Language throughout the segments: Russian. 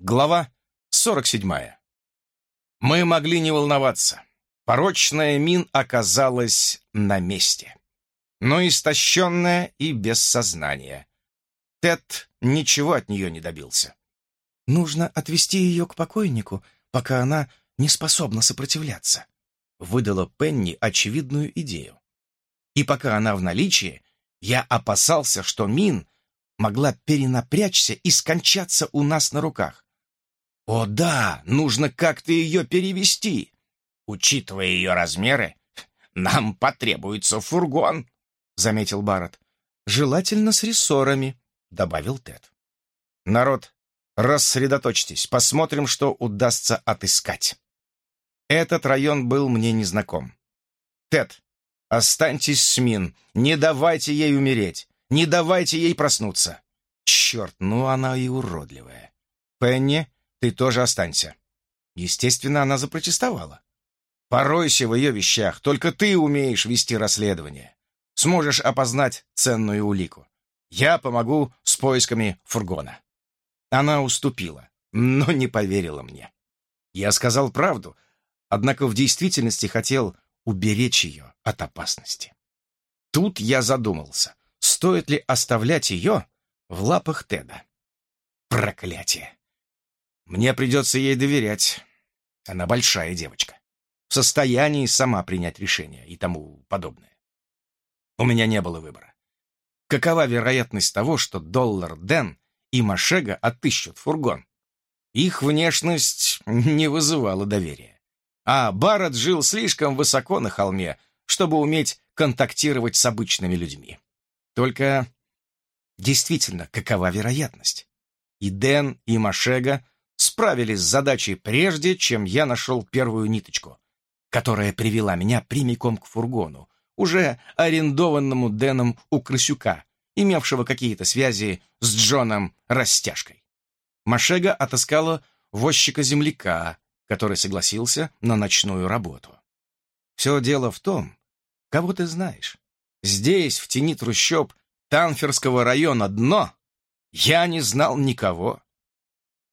Глава 47. Мы могли не волноваться. Порочная Мин оказалась на месте. Но истощенная и без сознания. Тед ничего от нее не добился. «Нужно отвести ее к покойнику, пока она не способна сопротивляться», выдала Пенни очевидную идею. И пока она в наличии, я опасался, что Мин могла перенапрячься и скончаться у нас на руках. О да, нужно как-то ее перевести. Учитывая ее размеры, нам потребуется фургон, заметил Барретт. Желательно с рессорами, добавил Тед. Народ, рассредоточьтесь, посмотрим, что удастся отыскать. Этот район был мне незнаком. Тед, останьтесь с Мин, не давайте ей умереть, не давайте ей проснуться. Черт, ну она и уродливая. Пенни, ты тоже останься». Естественно, она запротестовала. «Поройся в ее вещах, только ты умеешь вести расследование. Сможешь опознать ценную улику. Я помогу с поисками фургона». Она уступила, но не поверила мне. Я сказал правду, однако в действительности хотел уберечь ее от опасности. Тут я задумался, стоит ли оставлять ее в лапах Теда. Проклятие! Мне придется ей доверять. Она большая девочка. В состоянии сама принять решение и тому подобное. У меня не было выбора. Какова вероятность того, что Доллар Дэн и Машега отыщут фургон? Их внешность не вызывала доверия. А Барретт жил слишком высоко на холме, чтобы уметь контактировать с обычными людьми. Только действительно, какова вероятность? И Дэн, и Машега справились с задачей прежде, чем я нашел первую ниточку, которая привела меня прямиком к фургону, уже арендованному Дэном у Крысюка, имевшего какие-то связи с Джоном Растяжкой. Машега отыскала возчика-земляка, который согласился на ночную работу. Все дело в том, кого ты знаешь. Здесь, в тени трущоб Танферского района дно, я не знал никого.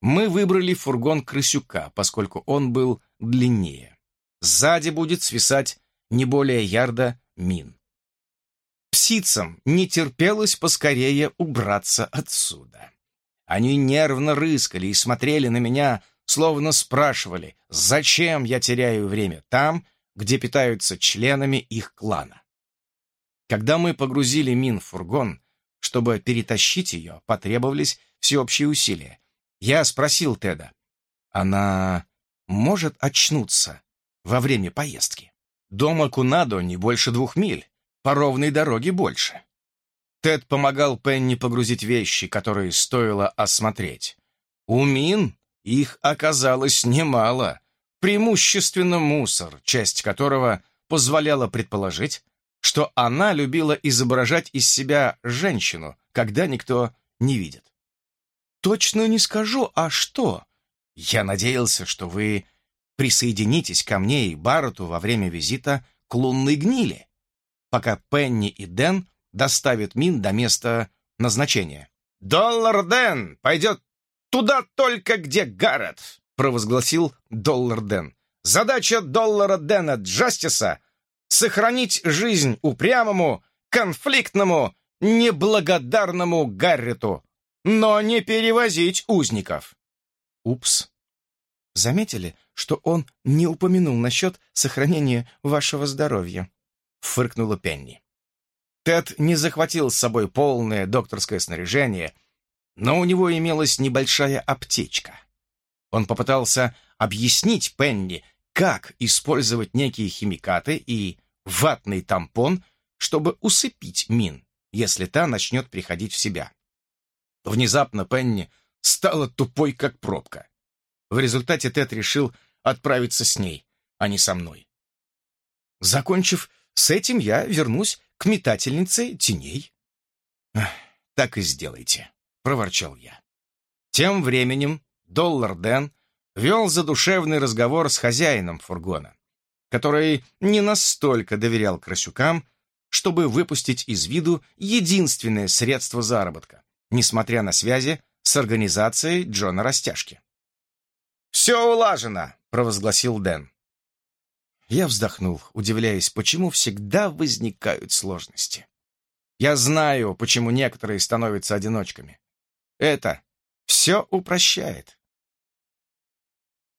Мы выбрали фургон крысюка, поскольку он был длиннее. Сзади будет свисать не более ярда мин. Псицам не терпелось поскорее убраться отсюда. Они нервно рыскали и смотрели на меня, словно спрашивали, зачем я теряю время там, где питаются членами их клана. Когда мы погрузили мин в фургон, чтобы перетащить ее, потребовались всеобщие усилия, я спросил Теда, она может очнуться во время поездки? Дома Кунадо не больше двух миль, по ровной дороге больше. Тед помогал Пенни погрузить вещи, которые стоило осмотреть. У Мин их оказалось немало, преимущественно мусор, часть которого позволяла предположить, что она любила изображать из себя женщину, когда никто не видит. «Точно не скажу, а что?» «Я надеялся, что вы присоединитесь ко мне и Баррету во время визита к лунной гнили, пока Пенни и Дэн доставят Мин до места назначения». «Доллар Дэн пойдет туда только, где Гаррет», провозгласил Доллар Дэн. «Задача Доллара Дэна Джастиса — сохранить жизнь упрямому, конфликтному, неблагодарному Гаррету, но не перевозить узников. Упс. Заметили, что он не упомянул насчет сохранения вашего здоровья? Фыркнула Пенни. Тед не захватил с собой полное докторское снаряжение, но у него имелась небольшая аптечка. Он попытался объяснить Пенни, как использовать некие химикаты и ватный тампон, чтобы усыпить Мин, если та начнет приходить в себя. Внезапно Пенни стала тупой, как пробка. В результате Тед решил отправиться с ней, а не со мной. Закончив с этим, я вернусь к метательнице теней. «Так и сделайте», — проворчал я. Тем временем Доллар Дэн вел задушевный разговор с хозяином фургона, который не настолько доверял красюкам, чтобы выпустить из виду единственное средство заработка несмотря на связи с организацией Джона Растяжки. «Все улажено!» — провозгласил Дэн. Я вздохнул, удивляясь, почему всегда возникают сложности. Я знаю, почему некоторые становятся одиночками. Это все упрощает.